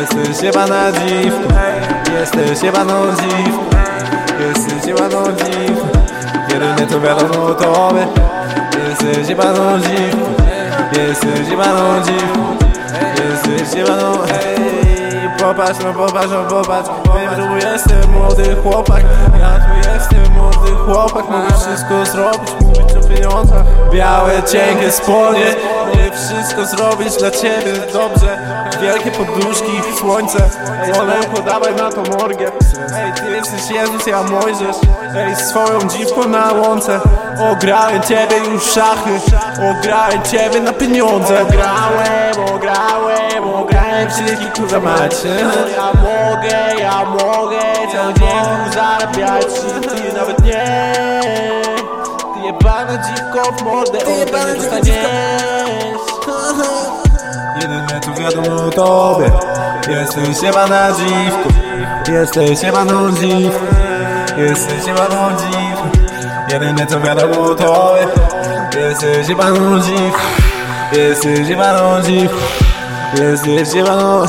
Jesteś jebana dziwką Jesteś jebaną dziwką Jesteś jebaną dziwką Jedyne co wiadomo o tobie Jesteś jebaną dziwką Jesteś jebaną dziwką Jesteś jebaną Hej, popatrz no popatrz no popatrz. Wiem, że jestem młody chłopak. Ja tu jestem młody chłopak. Mogę wszystko zrobić, mówić o pieniądzach Białe, cienkie spodnie. Wszystko zrobić dla ciebie. Dobrze Wielkie poduszki, słońce. Słoneczko, dawaj na to morgę Ej, ty jesteś Jezus, ja Mojżesz. Ej, swoją dziwką na łące. Ograłem ciebie już w szachy. Ograłem ciebie na pieniądze. Ograłem, ograłem, ograłem wszystkich kurwa macie. Ja mogę, ja mogę Cały dzień zarabiać Ty jebana dziwko w mordę Ty jebana dostaniesz Jedyne co wiadomo o tobie Jesteś jebana dziwką Jesteś jebaną dziwką Jesteś jebaną dziwką Jedyne co wiadomo o tobie Jesteś jebaną dziwką Jesteś jebaną dziwką Jesteś jebaną